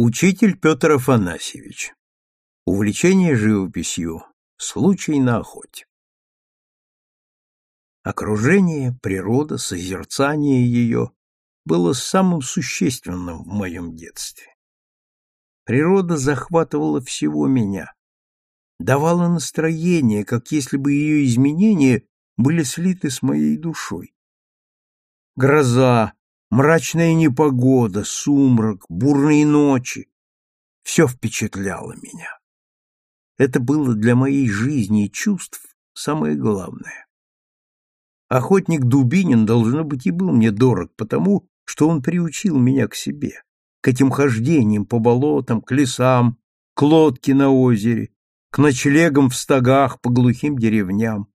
Учитель Петр Афанасьевич. Увлечение живописью. Случай на охоте. Окружение, природа, созерцание ее было самым существенным в моем детстве. Природа захватывала всего меня, давала настроение, как если бы ее изменения были слиты с моей душой. Гроза, Мрачная непогода, сумрак, бурные ночи — все впечатляло меня. Это было для моей жизни и чувств самое главное. Охотник Дубинин, должно быть, и был мне дорог, потому что он приучил меня к себе, к этим хождениям по болотам, к лесам, к лодке на озере, к ночлегам в стогах по глухим деревням.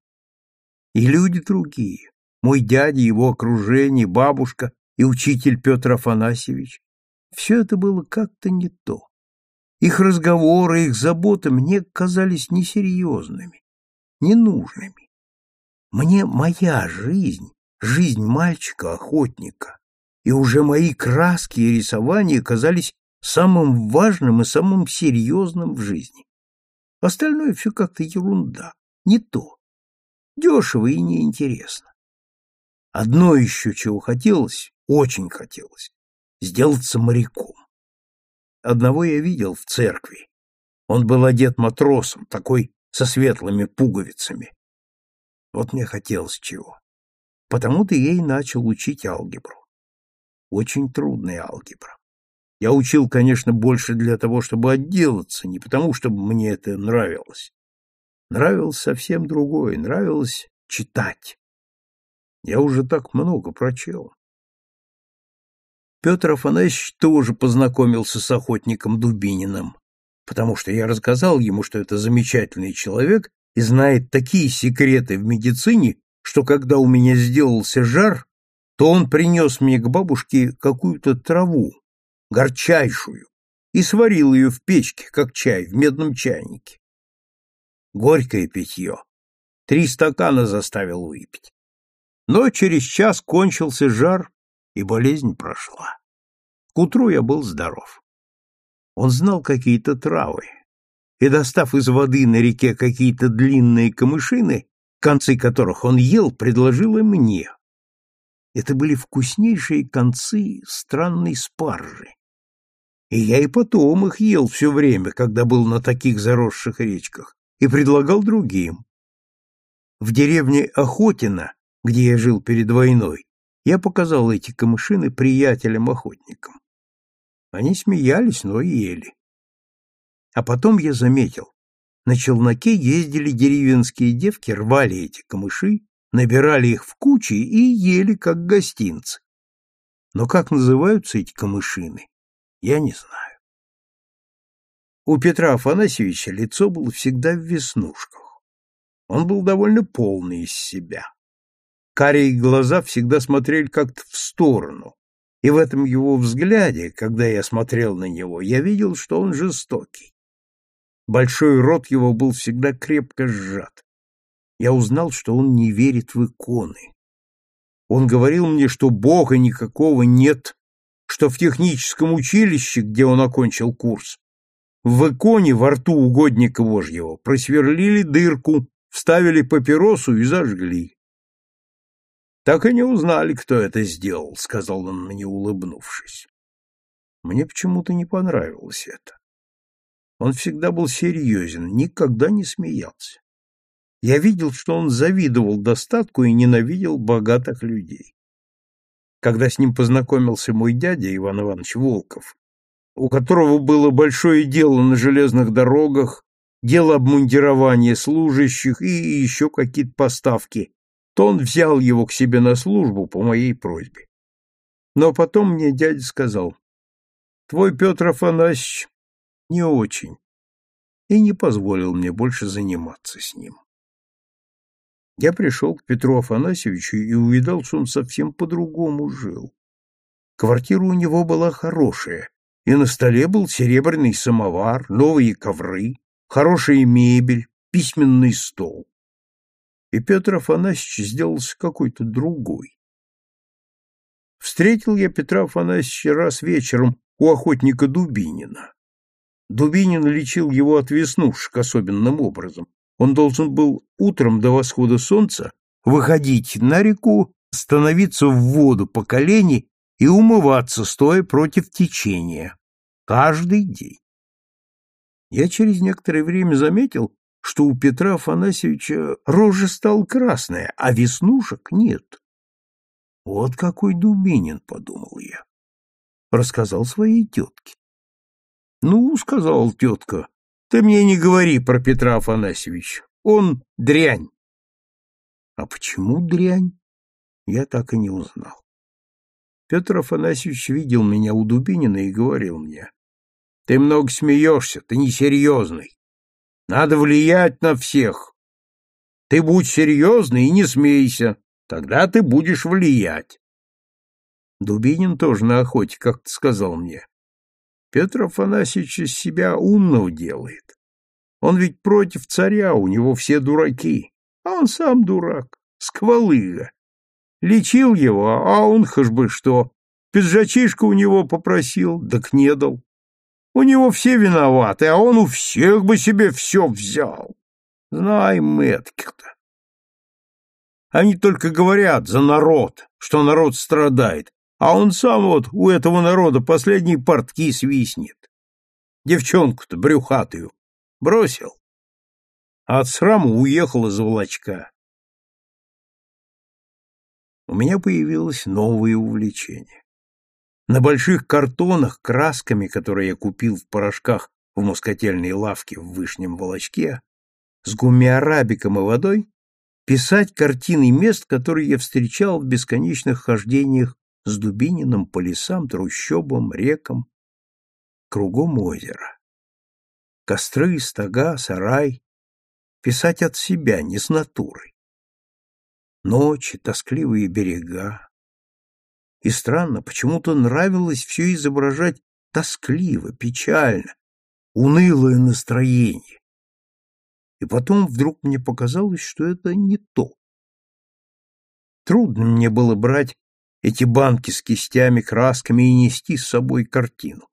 И люди другие, мой дядя, его окружение, бабушка, и учитель Петр Афанасьевич, все это было как-то не то. Их разговоры, их заботы мне казались несерьезными, ненужными. Мне моя жизнь, жизнь мальчика-охотника, и уже мои краски и рисования казались самым важным и самым серьезным в жизни. Остальное все как-то ерунда, не то, дешево и неинтересно. Одно еще чего хотелось, очень хотелось сделаться моряком. Одного я видел в церкви. Он был одет матросом, такой со светлыми пуговицами. Вот мне хотелось чего. Потому-то я и начал учить алгебру. Очень трудная алгебра. Я учил, конечно, больше для того, чтобы отделаться, не потому, чтобы мне это нравилось. Нравилось совсем другое, нравилось читать. Я уже так много прочел. Петр Афанасьевич тоже познакомился с охотником Дубининым, потому что я рассказал ему, что это замечательный человек и знает такие секреты в медицине, что когда у меня сделался жар, то он принес мне к бабушке какую-то траву, горчайшую, и сварил ее в печке, как чай, в медном чайнике. Горькое питье. Три стакана заставил выпить. Но через час кончился жар, и болезнь прошла. К утру я был здоров. Он знал какие-то травы, и, достав из воды на реке какие-то длинные камышины, концы которых он ел, предложил и мне. Это были вкуснейшие концы странной спаржи. И я и потом их ел все время, когда был на таких заросших речках, и предлагал другим. В деревне Охотина, где я жил перед войной, я показал эти камышины приятелям-охотникам. Они смеялись, но ели. А потом я заметил, на челноке ездили деревенские девки, рвали эти камыши, набирали их в кучи и ели, как гостинцы. Но как называются эти камышины, я не знаю. У Петра Афанасьевича лицо было всегда в веснушках. Он был довольно полный из себя. Карие глаза всегда смотрели как-то в сторону, и в этом его взгляде, когда я смотрел на него, я видел, что он жестокий. Большой рот его был всегда крепко сжат. Я узнал, что он не верит в иконы. Он говорил мне, что Бога никакого нет, что в техническом училище, где он окончил курс, в иконе во рту угодника Божьего просверлили дырку, вставили папиросу и зажгли. Так и не узнали, кто это сделал, сказал он мне, улыбнувшись. Мне почему-то не понравилось это. Он всегда был серьезен, никогда не смеялся. Я видел, что он завидовал достатку и ненавидел богатых людей. Когда с ним познакомился мой дядя Иван Иванович Волков, у которого было большое дело на железных дорогах, дело обмундирования служащих и еще какие-то поставки то он взял его к себе на службу по моей просьбе. Но потом мне дядя сказал, «Твой Петр Афанасьевич не очень», и не позволил мне больше заниматься с ним. Я пришел к Петру Афанасьевичу и увидал, что он совсем по-другому жил. Квартира у него была хорошая, и на столе был серебряный самовар, новые ковры, хорошая мебель, письменный стол и Петр Афанасьевич сделался какой-то другой. Встретил я Петра Афанасьевича раз вечером у охотника Дубинина. Дубинин лечил его от веснушек особенным образом. Он должен был утром до восхода солнца выходить на реку, становиться в воду по колени и умываться, стоя против течения. Каждый день. Я через некоторое время заметил, что у Петра Афанасьевича рожа стала красная, а веснушек нет. Вот какой Дубинин, подумал я. Рассказал своей тетке. Ну, сказал тетка, ты мне не говори про Петра Афанасьевича. Он дрянь. А почему дрянь? Я так и не узнал. Петр Афанасьевич видел меня у Дубинина и говорил мне, ты много смеешься, ты несерьезный. Надо влиять на всех. Ты будь серьезный и не смейся, тогда ты будешь влиять. Дубинин тоже на охоте как-то сказал мне. Петр Афанасьевич из себя умного делает. Он ведь против царя, у него все дураки, а он сам дурак, сквалыга. Лечил его, а он хоть бы что, пиджачишка у него попросил, так не дал. У него все виноваты, а он у всех бы себе все взял. Знаем мы этих-то. Они только говорят за народ, что народ страдает, а он сам вот у этого народа последние портки свистнет. Девчонку-то брюхатую бросил, а от срама уехал из волочка. У меня появилось новое увлечение. На больших картонах красками, которые я купил в порошках в москотельной лавке в Вышнем Волочке, с гумиарабиком и водой, писать картины мест, которые я встречал в бесконечных хождениях с Дубининым по лесам, трущобам, рекам, кругом озера. Костры, стога, сарай. Писать от себя, не с натурой. Ночи, тоскливые берега, и странно, почему-то нравилось все изображать тоскливо, печально, унылое настроение. И потом вдруг мне показалось, что это не то. Трудно мне было брать эти банки с кистями, красками и нести с собой картину.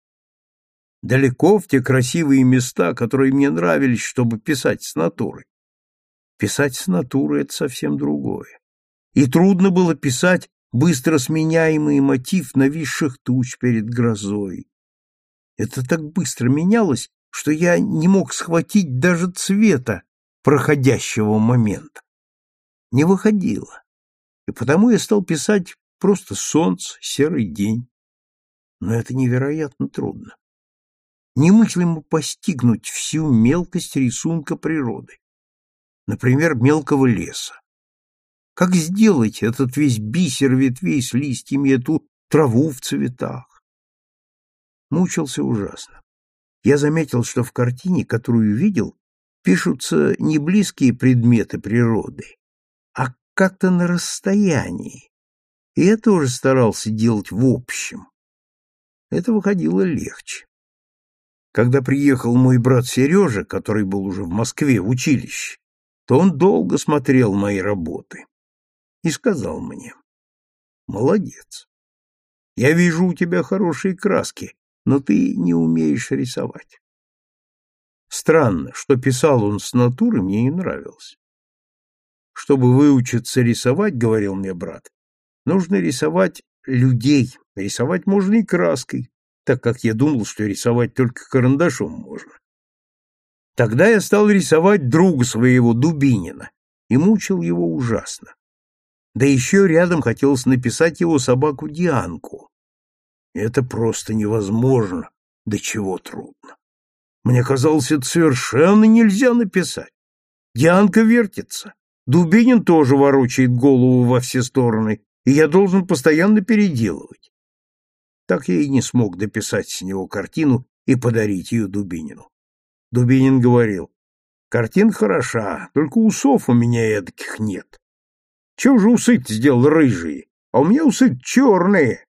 Далеко в те красивые места, которые мне нравились, чтобы писать с натуры. Писать с натуры — это совсем другое. И трудно было писать быстро сменяемый мотив нависших туч перед грозой. Это так быстро менялось, что я не мог схватить даже цвета проходящего момента. Не выходило. И потому я стал писать просто солнце, серый день. Но это невероятно трудно. Немыслимо постигнуть всю мелкость рисунка природы. Например, мелкого леса. Как сделать этот весь бисер ветвей с листьями, эту траву в цветах? Мучился ужасно. Я заметил, что в картине, которую видел, пишутся не близкие предметы природы, а как-то на расстоянии. И я тоже старался делать в общем. Это выходило легче. Когда приехал мой брат Сережа, который был уже в Москве в училище, то он долго смотрел мои работы и сказал мне, «Молодец. Я вижу у тебя хорошие краски, но ты не умеешь рисовать». Странно, что писал он с натуры, мне не нравилось. Чтобы выучиться рисовать, говорил мне брат, нужно рисовать людей, рисовать можно и краской, так как я думал, что рисовать только карандашом можно. Тогда я стал рисовать друга своего, Дубинина, и мучил его ужасно. Да еще рядом хотелось написать его собаку Дианку. Это просто невозможно, до чего трудно. Мне казалось, это совершенно нельзя написать. Дианка вертится. Дубинин тоже ворочает голову во все стороны, и я должен постоянно переделывать. Так я и не смог дописать с него картину и подарить ее Дубинину. Дубинин говорил, картина хороша, только усов у меня эдаких нет. Чего же усы сделал рыжие? А у меня усы черные.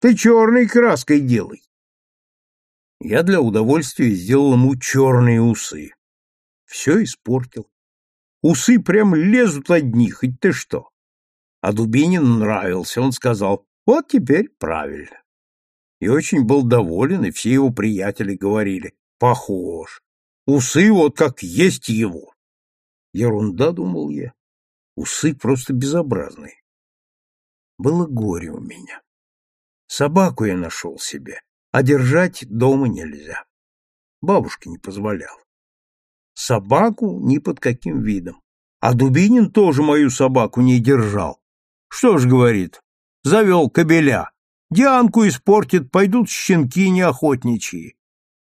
Ты черной краской делай. Я для удовольствия сделал ему черные усы. Все испортил. Усы прям лезут одни, хоть ты что. А Дубинин нравился, он сказал, вот теперь правильно. И очень был доволен, и все его приятели говорили, похож. Усы вот как есть его. Ерунда, думал я. Усы просто безобразные. Было горе у меня. Собаку я нашел себе, а держать дома нельзя. Бабушка не позволяла. Собаку ни под каким видом. А Дубинин тоже мою собаку не держал. Что ж, говорит, завел кобеля. Дианку испортит, пойдут щенки неохотничьи.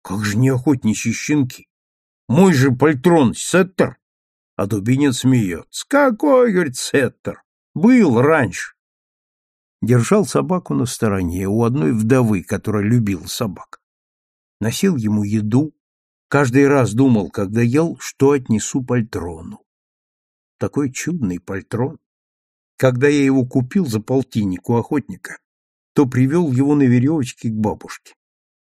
Как же неохотничьи щенки? Мой же пальтрон сеттер. А Дубинин смеется. Какой, говорит, сеттер? Был раньше. Держал собаку на стороне у одной вдовы, которая любила собак. Носил ему еду, каждый раз думал, когда ел, что отнесу пальтрону. Такой чудный пальтрон. Когда я его купил за полтинник у охотника, то привел его на веревочке к бабушке.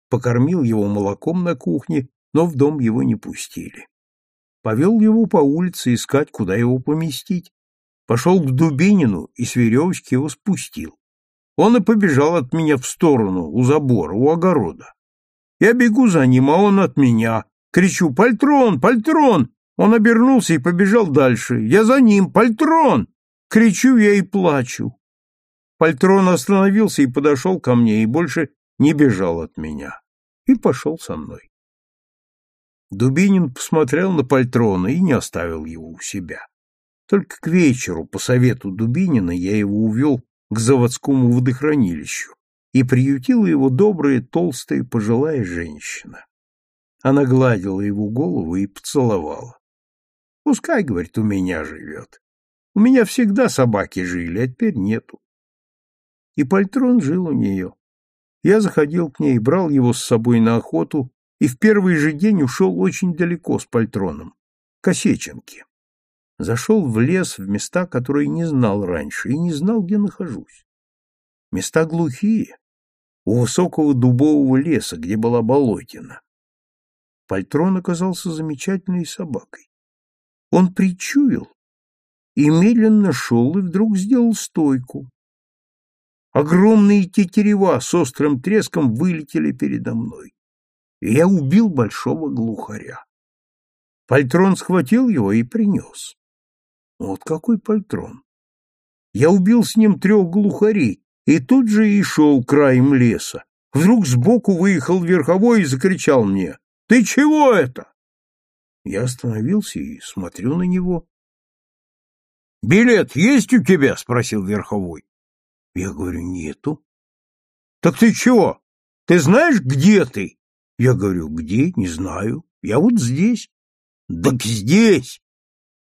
Покормил его молоком на кухне, но в дом его не пустили. Повел его по улице искать, куда его поместить. Пошел к Дубинину и с веревочки его спустил. Он и побежал от меня в сторону, у забора, у огорода. Я бегу за ним, а он от меня. Кричу «Пальтрон! Пальтрон!» Он обернулся и побежал дальше. Я за ним «Пальтрон!» Кричу я и плачу. Пальтрон остановился и подошел ко мне, и больше не бежал от меня. И пошел со мной. Дубинин посмотрел на Пальтрона и не оставил его у себя. Только к вечеру, по совету Дубинина, я его увел к заводскому водохранилищу, и приютила его добрая, толстая, пожилая женщина. Она гладила его голову и поцеловала. Пускай, говорит, у меня живет. У меня всегда собаки жили, а теперь нету. И Пальтрон жил у нее. Я заходил к ней, брал его с собой на охоту и в первый же день ушел очень далеко с Пальтроном, к Осеченке. Зашел в лес, в места, которые не знал раньше, и не знал, где нахожусь. Места глухие, у высокого дубового леса, где была болотина. Пальтрон оказался замечательной собакой. Он причуял и медленно шел, и вдруг сделал стойку. Огромные тетерева с острым треском вылетели передо мной, и я убил большого глухаря. Пальтрон схватил его и принес. Вот какой пальтрон! Я убил с ним трех глухарей, и тут же и шел краем леса. Вдруг сбоку выехал верховой и закричал мне «Ты чего это?» Я остановился и смотрю на него. «Билет есть у тебя?» — спросил верховой. Я говорю, нету. «Так ты чего? Ты знаешь, где ты?» Я говорю, где? Не знаю. Я вот здесь. Так здесь.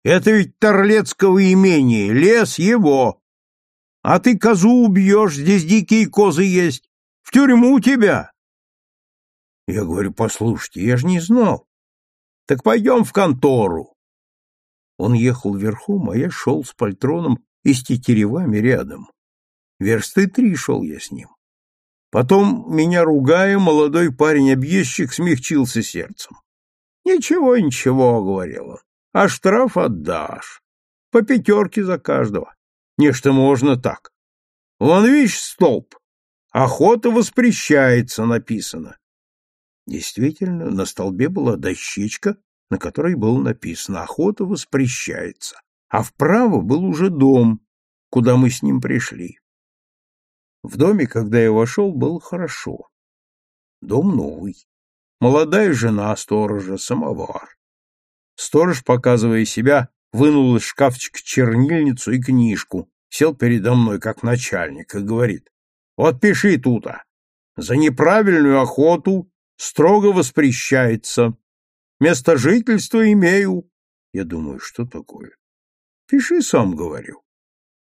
Это ведь Торлецкого имение, лес его. А ты козу убьешь, здесь дикие козы есть. В тюрьму тебя. Я говорю, послушайте, я же не знал. Так пойдем в контору. Он ехал верхом, а я шел с пальтроном и с тетеревами рядом. Версты три шел я с ним. Потом, меня ругая, молодой парень-объездчик смягчился сердцем. «Ничего, ничего», — говорил он, — «а штраф отдашь. По пятерке за каждого. Нечто можно так. Вон, видишь, столб. Охота воспрещается, написано. Действительно, на столбе была дощечка, на которой было написано «Охота воспрещается», а вправо был уже дом, куда мы с ним пришли. В доме, когда я вошел, было хорошо. Дом новый. Молодая жена сторожа, самовар. Сторож, показывая себя, вынул из шкафчика чернильницу и книжку, сел передо мной как начальник и говорит, «Вот пиши тута. За неправильную охоту строго воспрещается. Место жительства имею». Я думаю, что такое? Пиши сам, говорю.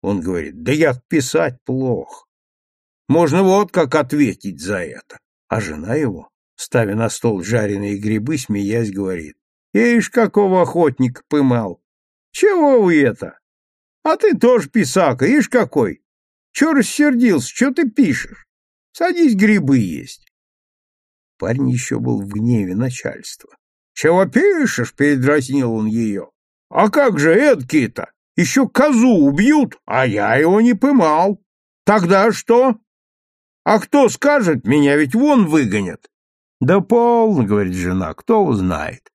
Он говорит, да я писать плохо. Можно вот как ответить за это. А жена его, ставя на стол жареные грибы, смеясь, говорит, «Ишь, какого охотника пымал! Чего вы это? А ты тоже писака, ишь какой! Чего рассердился, что ты пишешь? Садись грибы есть!» Парень еще был в гневе начальства. «Чего пишешь?» — передразнил он ее. «А как же эдки-то? Еще козу убьют, а я его не пымал. Тогда что?» А кто скажет, меня ведь вон выгонят. Да полно, говорит жена, кто узнает.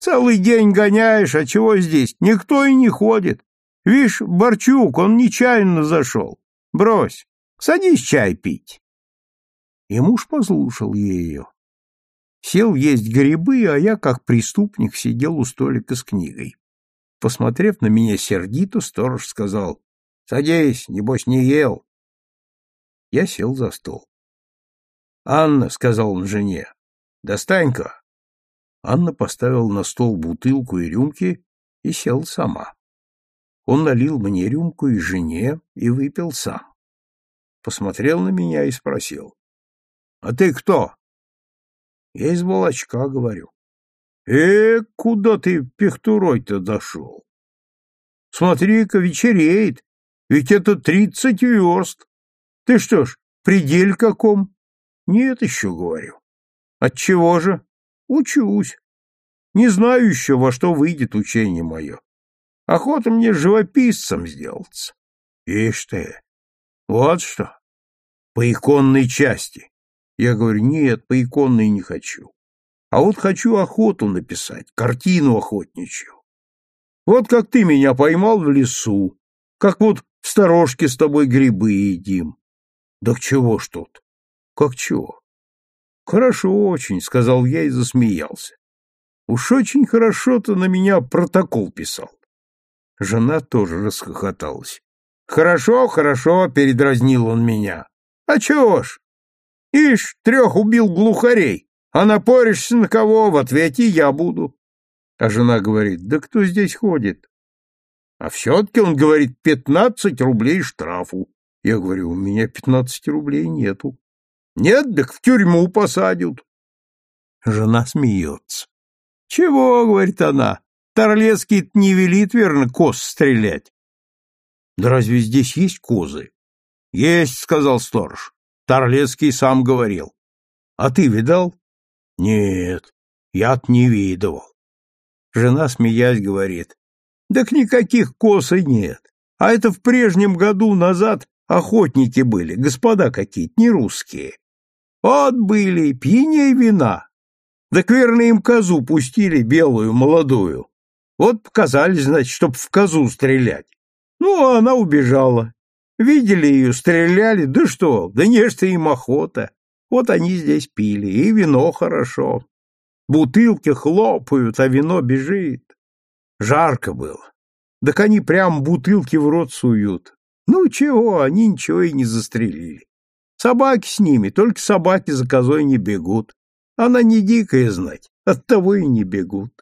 Целый день гоняешь, а чего здесь? Никто и не ходит. Вишь, Борчук, он нечаянно зашел. Брось, садись чай пить. И муж послушал ее. Сел есть грибы, а я, как преступник, сидел у столика с книгой. Посмотрев на меня сердито, сторож сказал, «Садись, небось, не ел». Я сел за стол. «Анна», — сказал он жене, — «достань-ка». Анна поставила на стол бутылку и рюмки и сел сама. Он налил мне рюмку и жене и выпил сам. Посмотрел на меня и спросил. — А ты кто? — Я из Волочка, говорю. — Э, куда ты пехтурой-то дошел? — Смотри-ка, вечереет, ведь это тридцать верст. Ты что ж, предель каком? — Нет еще, говорю. — Отчего же? — Учусь. Не знаю еще, во что выйдет учение мое. Охота мне живописцем сделаться. Ишь ты, вот что. По иконной части. Я говорю, нет, по иконной не хочу. А вот хочу охоту написать, картину охотничью. Вот как ты меня поймал в лесу, как вот в сторожке с тобой грибы едим. Да чего ж тут? Как чего? Хорошо очень, сказал я и засмеялся. Уж очень хорошо ты на меня протокол писал. Жена тоже расхохоталась. Хорошо, хорошо, передразнил он меня. А чего ж? Ишь, трех убил глухарей, а напоришься на кого, в ответе я буду. А жена говорит, да кто здесь ходит? А все-таки он говорит, пятнадцать рублей штрафу. Я говорю, у меня пятнадцати рублей нету. Нет, так в тюрьму посадят. Жена смеется. Чего, говорит она, Торлецкий не велит, верно, коз стрелять. Да разве здесь есть козы? Есть, сказал сторож. Торлецкий сам говорил. А ты видал? Нет, я-то не видывал. Жена, смеясь, говорит. Так никаких коз нет. А это в прежнем году назад охотники были, господа какие-то, не русские. Вот были, пьяней вина. Так верно им козу пустили белую, молодую. Вот показали, значит, чтоб в козу стрелять. Ну, а она убежала. Видели ее, стреляли, да что, да не что им охота. Вот они здесь пили, и вино хорошо. Бутылки хлопают, а вино бежит. Жарко было. Так они прям бутылки в рот суют. Ну чего, они ничего и не застрелили. Собаки с ними, только собаки за козой не бегут. Она не дикая знать, оттого и не бегут.